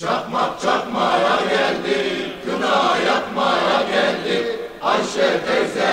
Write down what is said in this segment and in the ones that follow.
Çakmak çakmaya geldik, kına yakmaya geldik. Ayşe teyze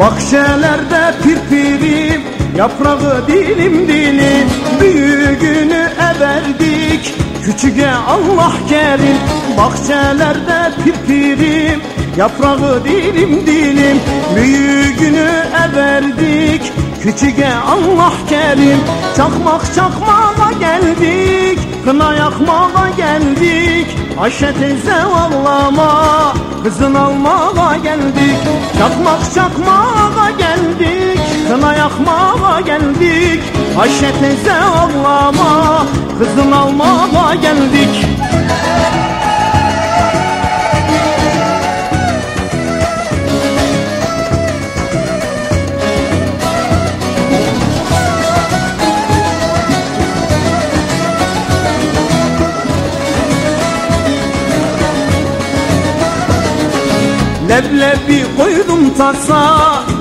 Bahçelerde pirpirim Yaprağı dilim dilim. Büyüğünü everdik Küçüge Allah kerim. Bahçelerde pirpirim Yaprağı dilim dilim. Büyüğünü everdik Küçüge Allah kerim. Çakmak çakmağa geldik Kına yakmağa geldik Ayşe teyze ağlama Kızın almağa geldik. Çakmak çakmağa geldik Kına yakmağa geldik. Ayşe teyze ağlama Kızın almağa geldik Leblebi koydum tasa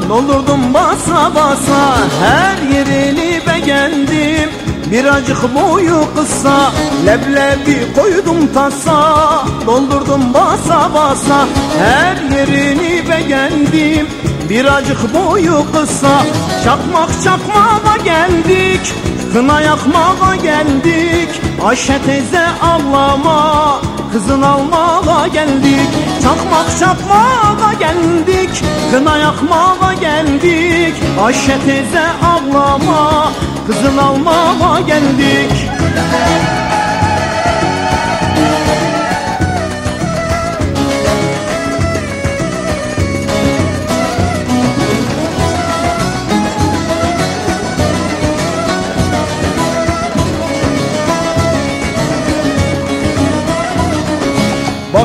Doldurdum basa basa. Her yerini beğendim Birazcık boyu kısa. Leblebi koydum tasa Doldurdum basa basa. Her yerini beğendim Birazcık boyu kısa. Çakmak çakmağa geldik Kına yakmağa geldik. Ayşe teyze ağlama Kızın almağa geldik Çakmak çakmağa geldik Kına yakmağa geldik. Ayşe teyze ağlama Kızın almağa geldik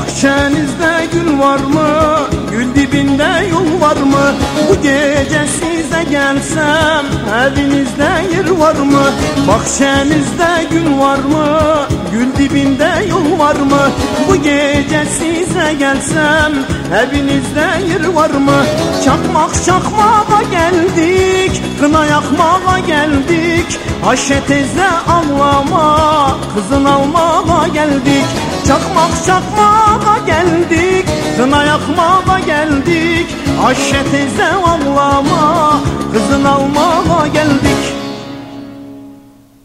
Bahçenizde gül var mı? Gül dibinde yol var mı? Bu gece size gelsem Evinizde yer var mı? Bahçenizde gül var mı? Gül dibinde yol var mı? Bu gece size gelsem Evinizde yer var mı? Çakmak çakmağa geldik Kına yakmağa geldik Ayşe teyze ağlama Kızın almağa geldik Çakmak çakmağa geldik Kına yakmağa geldik. Ayşe teyze ağlama Kızın almağa geldik